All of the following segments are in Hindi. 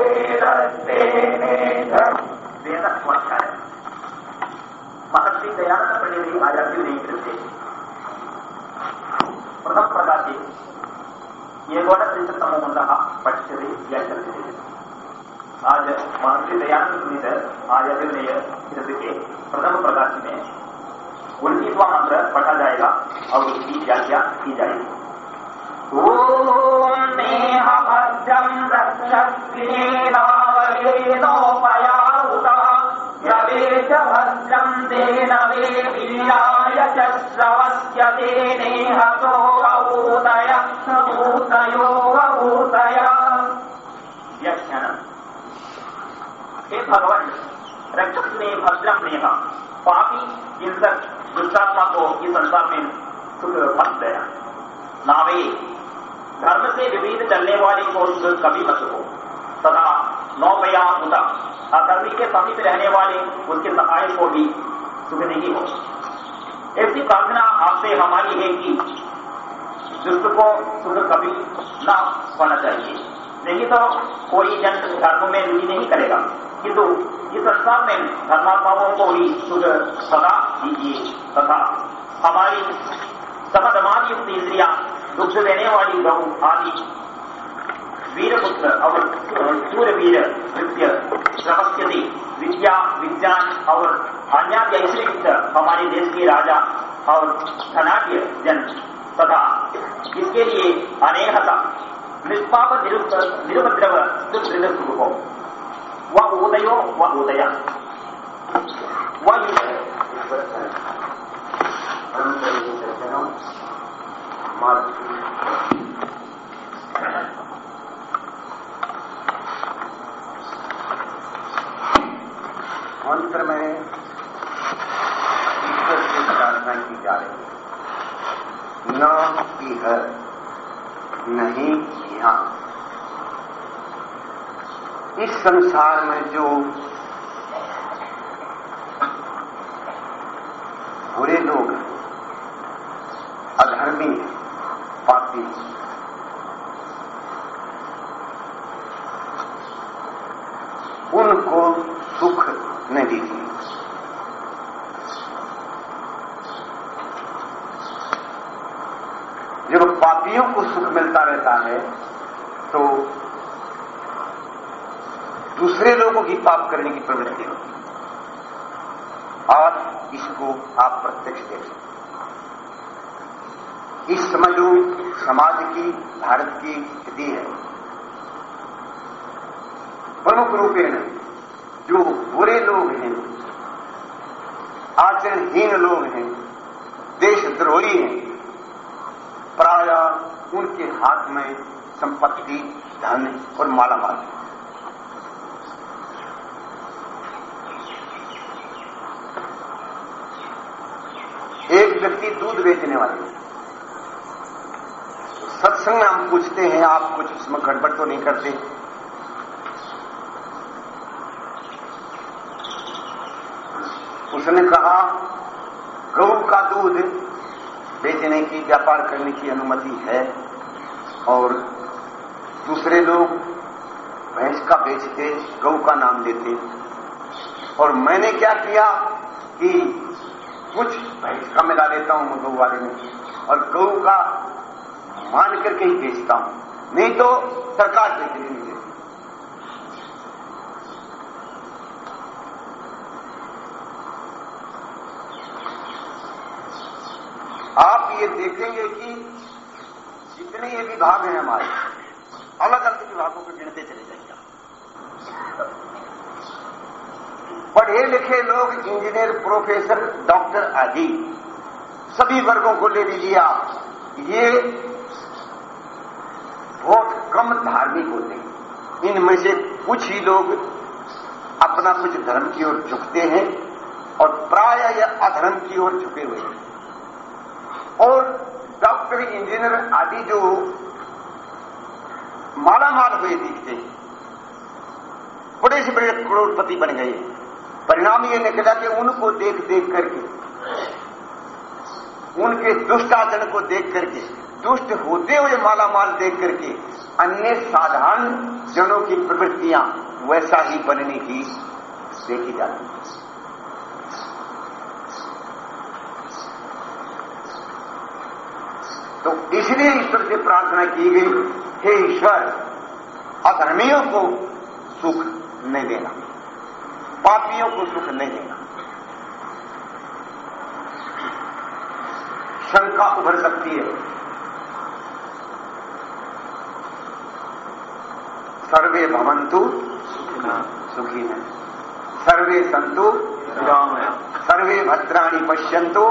Thank you. भद्रम् तेन वेदीयाय च व्याख्यान हे भगवान रक्षक ने भद्रम नेह पापी हिंसक दुष्टात्मा को इस संसार में मत देना नावे धर्म से विविध चलने वाले सुख कभी मत हो। तथा नौपया होता अधर्मी के समीप रहने वाले उसके सहाय को भी सुख नहीं हो। ऐसी प्रार्थना आपसे हमारी है कि दुष्ट को सुख कभी न होना चाहिए। नहीं तो कोई जन धर्म में रुचि नहीं करेगा। किंतु इस संसार में धर्मात्माओं को ही सुख सदा दीजिए तथा हमारी समधमाद युक्त इंद्रिया दुख देने वाली बहु आदि वीरपुत्र और सूर्यवीर नृत्य श्रवस्यति विद्या विज्ञान और अन्याद्य ऐश्वर्युक्त हमारे देश के राजा और धनाढ़ जन तथा इसके लिए अनेकता निष्पाप निरुपद्रव सुदृढ़ हो वह उदयो व उदय उदया वह मंत्र में ईश्वर से प्रार्थना की जा रही न इह नहीं यहाँ इस संसार में जो बुरे लोग हैं, अधर्मी हैं हैं उनको सुख नहीं। दीजिए जब पापियों को सुख मिलता रहता है तो दूसरे लोगों की पाप करने की प्रवृत्ति होती है। और इसको आप प्रत्यक्ष देख सकते इस समय जो समाज की, भारत की स्थिति है। प्रमुख रूपेण जो बुरे लोग हैं, आचरणहीन लोग हैं, देशद्रोही हैं, प्राय उनके हाथ में संपत्ति, धन और मालामाल है। एक व्यक्ति दूध बेचने वाले सत्संग में हम पूछते हैं, आप कुछ उसमें गड़बड़ तो नहीं करते। उसने कहा गौ का दूध बेचने की, व्यापार करने की अनुमति है, और दूसरे लोग भैंस का बेचते गौ का नाम देते। और मैंने क्या किया कि कुछ भैंस का मिला लेता हूँ गौ वाले में, और गौ का मान करके ही बेचता हूँ। नहीं तो सरकार से नहीं देती आप ये देखेंगे कि जितने ये विभाग हैं हमारे अलग अलग विभागों को गिनते चले जाएँगे। पढ़े लिखे लोग, इंजीनियर, प्रोफेसर, डॉक्टर आदि, सभी वर्गों को ले लीजिए आप। ये कम धार्मिक होते हैं। इनमें से कुछ ही लोग अपना कुछ धर्म की ओर झुकते हैं और प्राय यह अधर्म की ओर झुके हुए हैं। और डॉक्टर, इंजीनियर आदि जो मालामाल हुए दिखते हैं, बड़े से बड़े करोड़पति बन गए परिणाम यह निकला कि उनको देख देख करके उनके दुष्ट आचरण को देख करके, दुष्ट होते हुए मालामाल देख करके, अन्य साधारण जनों की प्रवृत्तियाँ वैसा ही बनने की देखी जाती है। तो इसलिए ईश्वर से प्रार्थना की गई, हे ईश्वर, अधर्मियों को सुख नहीं देना, पापियों को सुख नहीं देना। शंका उभर सकती है। सर्वे भवंतु सुखी है सर्वे संतु सर्वे भद्राणी पश्यंतु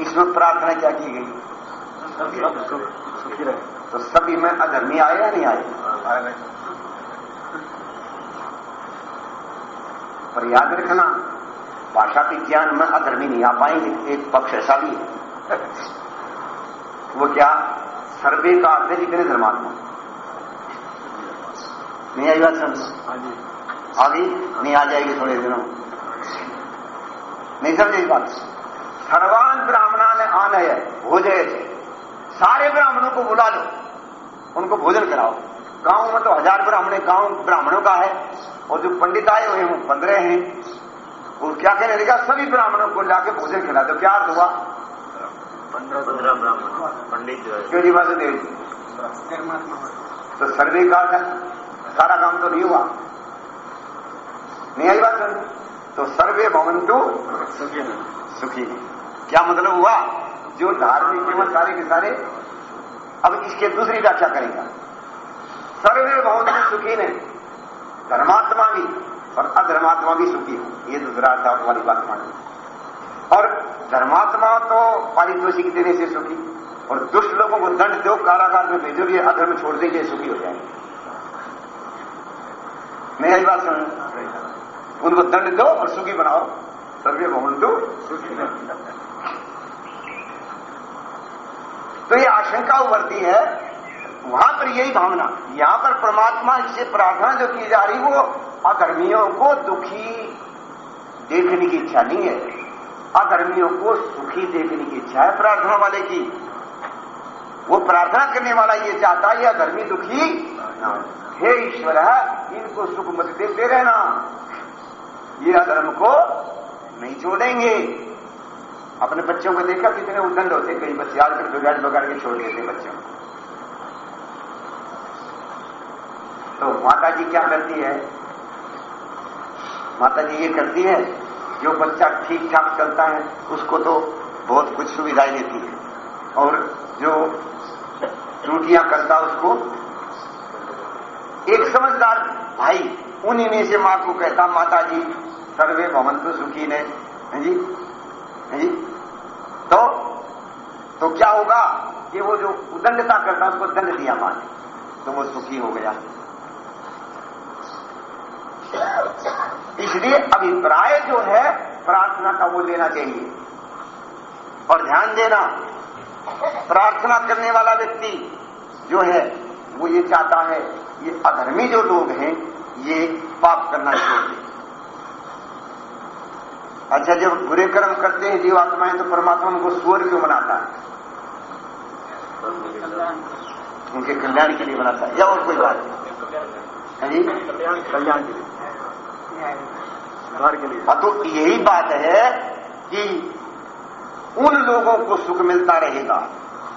इसमें प्रार्थना क्या की गई? तो सभी में अधर्मी आए या नहीं आए पर याद रखना भाषा के ज्ञान में अधर्मी नहीं आ पाएँगे एक पक्ष ऐसा भी है। वो क्या? सर्वे का अर्थ है जितने धर्मात्मा। नहीं आई बात समझ आगे? नहीं आ जाएगी थोड़े दिनों। नहीं समझे इस बात। सर्वान ब्राह्मणा ने आन है भोजय सारे ब्राह्मणों को बुला लो। उनको भोजन कराओ। गाँव में तो हज़ार ब्राह्मण गाँव ब्राह्मणों का है। और जो पंडित आए हुए हैं वो पंद्रह हैं। वो क्या कहने लगा? सभी ब्राह्मणों को लाके भोजन खिला दो। क्या अर्थ हुआ? पंद्रह ब्राह्मण। पंडित जो है। क्यों वासुदेव तो सर्वे का सारा काम तो नहीं हुआ। नहीं आई बात? तो सर्वे भवंतु सुखी क्या मतलब हुआ? जो धार्मिक एवं सारे के सारे अब इसके दूसरी व्याख्या करेगा। सर्वे भवंतु सुखी ने। धर्मात्मा भी। और अधर्मात्मा भी सुखी हो। ये दूसरा अर्थ वाली बात मानी और धर्मात्मा तो पारितोषिक देने से सुखी, और दुष्ट लोगों को दंड दो कारागार में भेजो ये अधर्म छोड़ देंगे सुखी हो जाएँगे। मैं यही बात सुन उनको दंड दो और सुखी बनाओ। सर्वे भवन दो सुखी तो ये आशंका उभरती है वहाँ पर यही भावना। यहाँ पर परमात्मा इससे प्रार्थना जो की जा रही, वो अधर्मियों को दुखी देखने की इच्छा नहीं है। अधर्मियों को सुखी देखने की इच्छा है प्रार्थना वाले की। वो प्रार्थना करने वाला ये चाहता है यह धर्मी दुखी हे। ईश्वर है इनको सुख मत देते रहना। ये अधर्म को नहीं छोड़ेंगे। अपने बच्चों को देखा कितने उदंड होते कई बच्चे आजकल बिगाड़ बगाड़ के छोड़ देते बच्चों को। तो माता जी क्या करती है? माता जी ये करती है, जो बच्चा ठीक ठाक चलता है, उसको तो बहुत कुछ सुविधाएँ देती है। और जो त्रुटियाँ करता उसको, एक समझदार भाई, उन्हीं में से माँ को कहता माता जी सर्वे भवंतु सुखी ने। है जी? है जी? तो तो क्या होगा कि वो जो उदंडता करता उसको दंड दिया माँ ने। तो वो सुखी हो गया। इसलिए अभिप्राय जो है, प्रार्थना का वो लेना चाहिए। और ध्यान देना, प्रार्थना करने वाला व्यक्ति जो है, वो ये चाहता है, ये अधर्मी जो लोग हैं, ये पाप करना दें। अच्छा जब बुरे कर्म करते हैं, जीवात्माएँ तो परमात्मा उनको स्वर क्यों बनाता है? उनके कल्याण के लिए बनाता है। या और कोई बात? नहीं कल्याण के लिए। सुधार के लिए। तो यही बात है कि उन लोगों को सुख मिलता रहेगा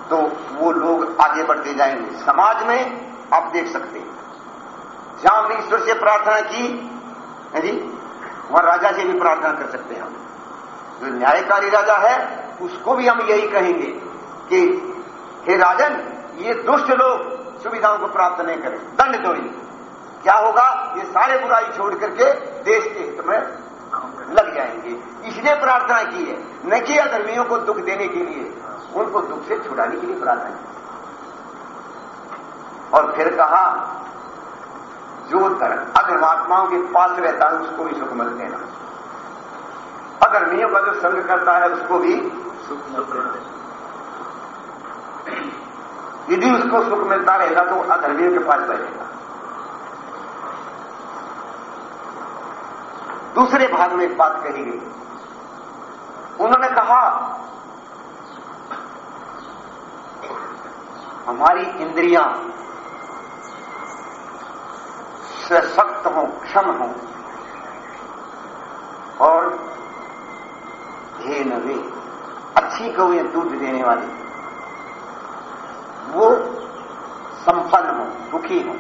तो वो लोग आगे बढ़ते जाएँगे। समाज में आप देख सकते हैं। जहाँ हमने ईश्वर से प्रार्थना की, है जी? वहाँ राजा से भी प्रार्थना कर सकते हैं हम। जो न्यायकारी राजा है, उसको भी हम यही कहेंगे कि, हे राजन, ये दुष्ट लोग सुविधाओं को प्राप्त नहीं करें। दंड इन्हें क्या होगा? ये सारे बुराई छोड़ करके देश के हित में लग जाएँगे। इसलिए प्रार्थना की है। न कि अधर्मियों को दुख देने के लिए, उनको दुख से छुड़ाने के लिए प्रार्थना की। और फिर कहा जो अगर अधर्मात्माओं के पास रहता है, उसको भी सुख मत देना। अधर्मियों का जो संग करता है, उसको भी सुख मत देना। यदि उसको सुख मिलता रहेगा तो अधर्मियों के पास रहेगा दूसरे भाग में एक बात कही गई। उन्होंने कहा, हमारी इंद्रियाँ सशक्त हो, क्षम हो और हे। नवे अच्छी गौएँ दूध देने वाली, वो संपन्न हो, दुखी हो।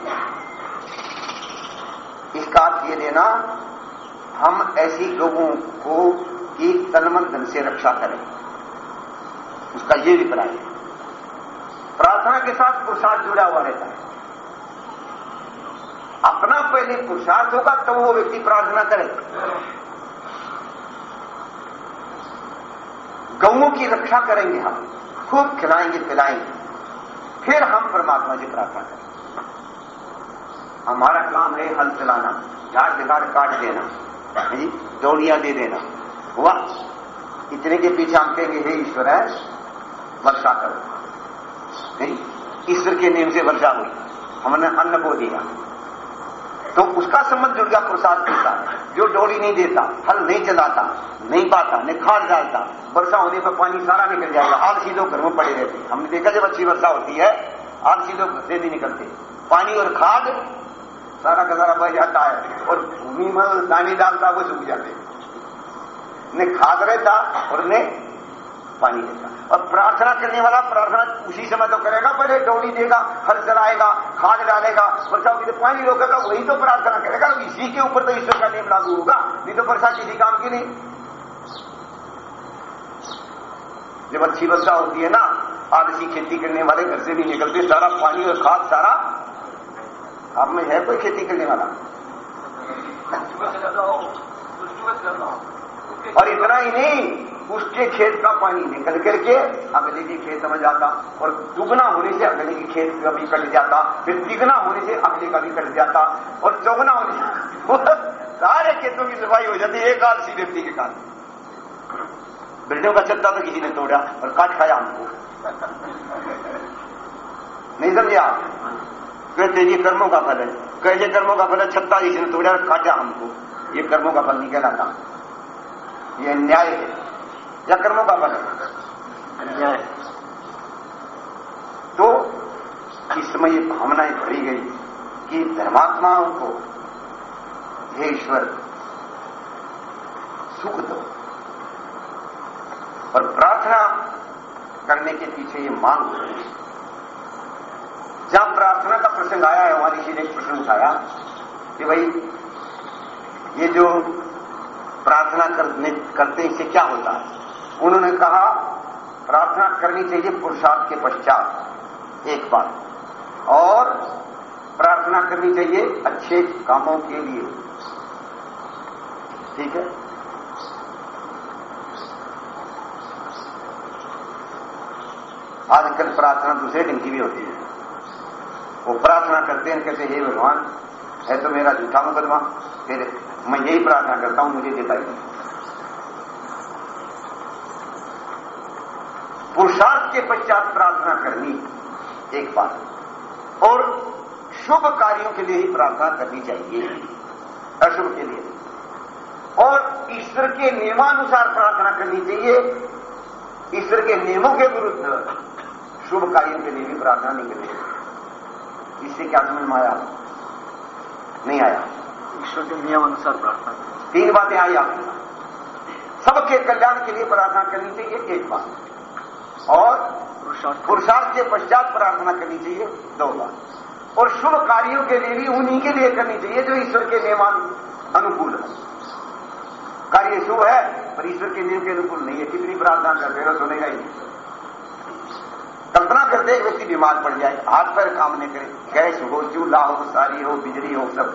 इसका अर्थ ये देना हम ऐसी लोगों को एक तनमन धन से रक्षा करें। उसका ये अभिप्राय है। प्रार्थना के साथ पुरुषार्थ जुड़ा हुआ रहता है। अपना पहले पुरुषार्थ होगा तो वो व्यक्ति प्रार्थना करे। गऊ की रक्षा करेंगे हम, खूब खिलाएँगे, पिलाएँगे। फिर हम परमात्मा से प्रार्थना करें। हमारा काम है हल चलाना झाड़ बिगाड़ काट देना। दौड़ियाँ दे देना। हुआ? इतने के पीछे हम कहेंगे, हे ईश्वर है वर्षा करो। नहीं, ईश्वर के नियम से वर्षा हुई। हमने अन्न को दिया। तो उसका संबंध दुर्गा प्रसाद के साथ जो डोली नहीं देता हल नहीं चलाता, नहीं पाता नहीं खाद डालता, वर्षा होने पर पानी सारा निकल जाएगा। आलसी लोग घर में पड़े रहते। हमने देखा जब अच्छी वर्षा होती है आलसी लोग घर से नहीं निकलते। पानी और खाद सारा का सारा बह जाता है और भूमि में दानी डालता वो सूख जाते ने खाद रहता और ने पानी देता और प्रार्थना करने वाला प्रार्थना उसी समय तो करेगा, पहले डोली देगा, हल चलाएगा खाद डालेगा वर्षा होगी तो पानी रोकेगा, वही तो प्रार्थना करेगा। इसी के ऊपर तो ईश्वर का नियम लागू होगा, नहीं तो वर्षा किसी काम की नहीं जब अच्छी वर्षा होती है ना, आलसी खेती करने वाले घर से भी निकलते, सारा पानी और खाद, सारा आप में है कोई खेती करने वाला? और इतना ही नहीं, उसके खेत का पानी निकल करके अगले के खेत में जाता और दुगना होने से अगले के खेत का भी कट जाता, फिर तिगना होने से अगले का भी कट जाता और चौगना होने से सारे खेतों की सफ़ाई हो जाती है एक आलसी व्यक्ति के कारण। बिल्डिंग का छत्ता तो किसी ने तोड़ा और काट खाया हमको। नहीं समझे आप? कहते ये कर्मों का फल है। कैसे कर्मों का फल है? छत्ता किसी ने तोड़ा काटा हमको। ये कर्मों का फल नहीं कहलाता ये न्याय है। या कर्मों का फल है? अन्याय तो इस समय ये भावनाएँ भरी गई कि धर्मात्माओं को हे ईश्वर सुख दो। और प्रार्थना करने के पीछे ये मांग हो रही है। प्रार्थना का प्रसंग आया है, वहाँ ऋषि ने एक प्रश्न उठाया कि भाई, ये जो प्रार्थना करने, करते इससे क्या होता है? उन्होंने कहा, प्रार्थना करनी चाहिए पुरुषार्थ के पश्चात, एक बात। और प्रार्थना करनी चाहिए अच्छे कामों के लिए। ठीक है? आजकल प्रार्थना दूसरे ढंग की भी होती है। वो प्रार्थना करते हैं, कहते हे भगवान, है तो मेरा झूठा मुकदमा, फिर मैं यही प्रार्थना करता हूँ, मुझे ही पुरुषार्थ के पश्चात प्रार्थना करनी एक बात और शुभ कार्यों के लिए ही प्रार्थना करनी चाहिए, अशुभ के लिए। और ईश्वर के नियमानुसार प्रार्थना करनी चाहिए, ईश्वर के नियमों के विरुद्ध शुभ कार्यों के लिए भी प्रार्थना नहीं करनी। चाहिए इससे क्या समझ में आया नहीं आया। ईश्वर के नियम अनुसार प्रार्थना तीन बातें आई आपकी सबके कल्याण के लिए प्रार्थना करनी चाहिए एक बात। और पुरुषार्थ। के पश्चात प्रार्थना करनी चाहिए दो बात। और शुभ कार्यों के लिए भी उन्हीं के लिए करनी चाहिए जो ईश्वर के नियमान अनुकूल है। कार्य शुभ है पर ईश्वर के नियम के अनुकूल नहीं है। कितनी प्रार्थना करते हो सुनेगा ही कल्पना करते एक व्यक्ति बीमार पड़ जाए हाथ पैर काम नहीं करे गैस हो चूल्हा हो सारी हो बिजली हो सब।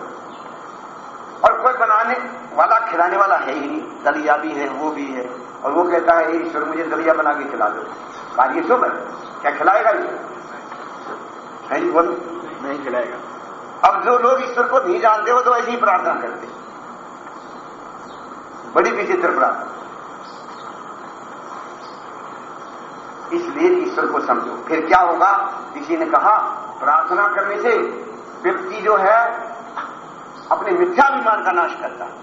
और कोई बनाने वाला खिलाने वाला है ही नहीं। दलिया भी है वो भी है। और वो कहता है ईश्वर मुझे दलिया बना के खिला दो। कार्य शुभ है। क्या खिलाएगा ईश्वर है जी बोलो। नहीं खिलाएगा। अब जो लोग ईश्वर को नहीं जानते वो तो ऐसी ही प्रार्थना करते बड़ी विचित्र प्रार्थना। इसलिए ईश्वर को समझो। फिर क्या होगा? किसी ने कहा, प्रार्थना करने से व्यक्ति जो है, अपने मिथ्याभिमान का नाश करता है।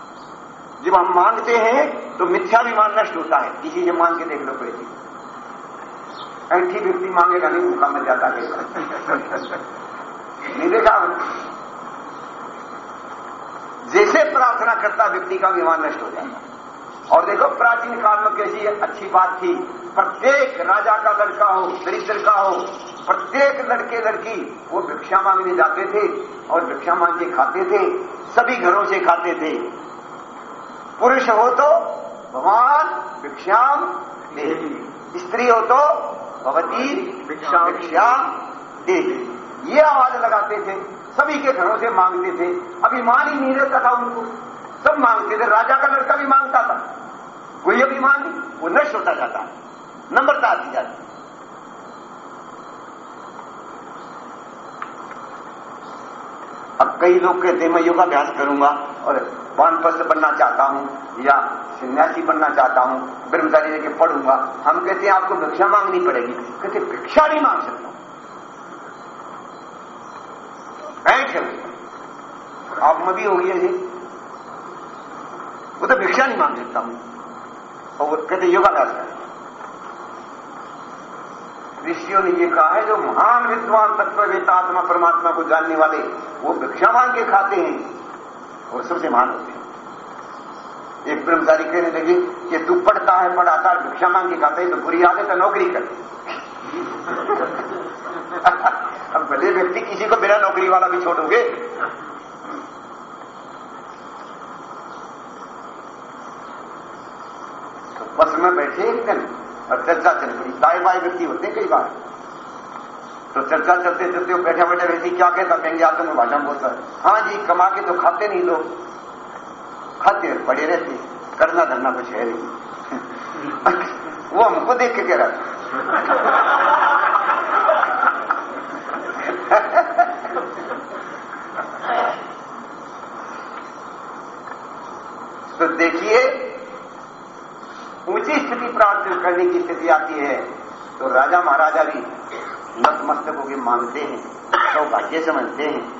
जब हम मांगते हैं तो मिथ्याभिमान नष्ट होता है। किसी से मांग के देख लो पहले ऐठी व्यक्ति मांगेगा नहीं, भूखा मर जाता है। नहीं देखा? जैसे प्रार्थना करता, व्यक्ति का विमान नष्ट हो जाता और देखो, प्राचीन काल में कैसी अच्छी बात थी। प्रत्येक राजा का लड़का हो दरिद्र का हो प्रत्येक लड़के लड़की वो भिक्षा मांगने जाते थे और भिक्षा मांग के खाते थे सभी घरों से खाते थे। पुरुष हो तो भगवान भिक्षाम स्त्री हो तो भगवती भिक्षा भिक्षाम दे ये आवाज़ लगाते थे सभी के घरों से मांगते थे। अभिमान ही नहीं रहता था उनको सब मांगते थे। राजा का लड़का भी माँगता था कोई अभिमान नहीं वो नष्ट होता जाता। नम्रता आती जाती अब कई लोग कहते हैं, मैं योगाभ्यास करूँगा और वानप्रस्थ बनना चाहता हूँ या सन्यासी बनना चाहता हूँ, ब्रह्मचारी लेके पढ़ूँगा। हम कहते हैं, आपको भिक्षा मांगनी पड़ेगी। कहते भिक्षा नहीं मांग सकता। है आप में भी होगी जी वो तो भिक्षा नहीं मांग सकता। हूँ और कहते योगाभ्यास करें। ऋषियों ने ये कहा है, जो महान विद्वान तत्ववेता आत्मा परमात्मा को जानने वाले, वो भिक्षा मांग के खाते हैं। वो सबसे महान होते हैं। एक ब्रह्मचारी कहने लगे कि तू पढ़ता है, पढ़ाता है, भिक्षा मांग के खाता है तो बुरी आदत है, नौकरी कर। अब भले व्यक्ति किसी को बिना नौकरी वाला भी छोड़ोगे तो बस में बैठे एक दिन और चर्चा चल रही दाएँ बाएँ व्यक्ति होते हैं कई बार। तो चर्चा चलते चलते वो बैठे बैठे व्यक्ति क्या कहता? कहेंगे आप तो भाषा बोलता है। हाँ जी, कमा के तो खाते नहीं लोग। खाते पड़े रहते करना धरना कुछ है नहीं। वो हमको देख के कह रहा तो देखिए ऊँची स्थिति प्राप्त करने की स्थिति आती है। तो राजा महाराजा भी नतमस्तकों के मांगते हैं, सौभाग्य समझते हैं।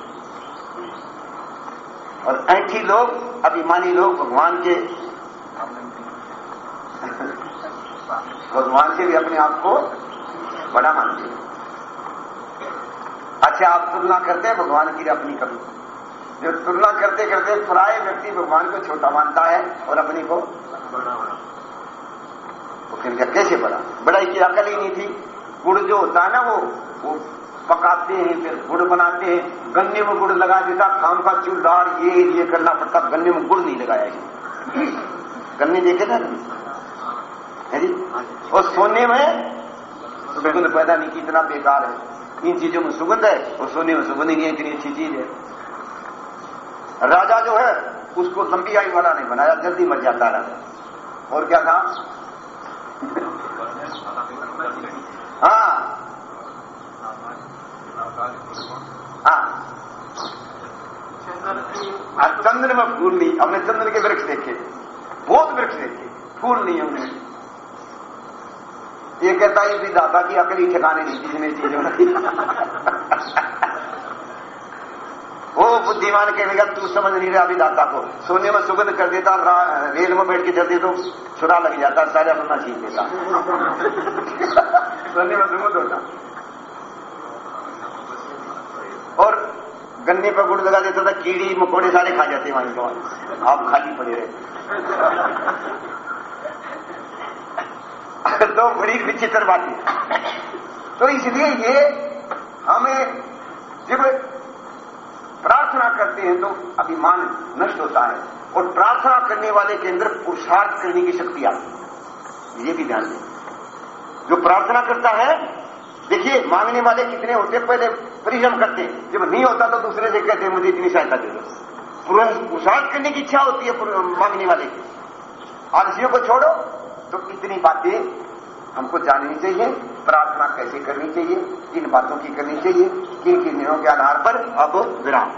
और ऐठी लोग, अभिमानी लोग भगवान के भगवान से भी अपने आप को बड़ा मानते हैं। अच्छा आप तुलना करते हैं भगवान की अपनी कभी। जो तुलना करते करते प्राय व्यक्ति भगवान को छोटा मानता है और अपनी को फिर क्या कैसे बड़ा बड़ाई की अकल ही नहीं थी। गुड़ जो होता है ना वो वो पकाते हैं, फिर गुड़ बनाते हैं। गन्ने में गुड़ लगा देता खाम का चूलदार ये ये करना पड़ता। गन्ने में गुड़ नहीं लगाया गन्ने देखे ना? है जी? और सोने में सुगंध पैदा नहीं की, इतना बेकार है। इन चीज़ों में सुगंध है, और सोने में सुगंध नहीं है इतनी अच्छी चीज़ है। राजा जो है, उसको लंबी आई वाला नहीं बनाया, जल्दी मर जाता रहा। और क्या कहा हाँ। चंद्र में फूल नहीं हमने चंद्र के वृक्ष देखे। बहुत वृक्ष देखे फूल नहीं हमने ये कहता है भी दादा की अकली ठिकाने नहीं जिसने चीज़ों वो बुद्धिमान कहने का तू समझ नहीं रहा अभी दाता को। सोने में सुगंध कर देता रेल में बैठ के चलते तो छुरा लग जाता सारा सुनना छीन देता। सोने में सुगंध होता। और गन्ने पर गुड़ लगा देता था कीड़ी, मकोड़े सारे खा जाते वहाँ के आप खाली पड़े रहे। तो बड़ी विचित्र बात है। तो इसलिए ये हमें जब प्रार्थना करते हैं तो अभिमान नष्ट होता है और प्रार्थना करने वाले के अंदर पुरुषार्थ करने की शक्ति आती है। ये भी ध्यान दें। जो प्रार्थना करता है देखिए, मांगने वाले कितने होते पहले परिश्रम करते जब नहीं होता तो दूसरे से कहते मुझे इतनी सहायता दे दो। पुरुषार्थ करने की इच्छा होती है मांगने वाले की। आलसियों को छोड़ो तो इतनी बातें हमको जाननी चाहिए, प्रार्थना कैसे करनी चाहिए, किन बातों की करनी चाहिए किन किन निर्णयों के आधार पर अब विराम।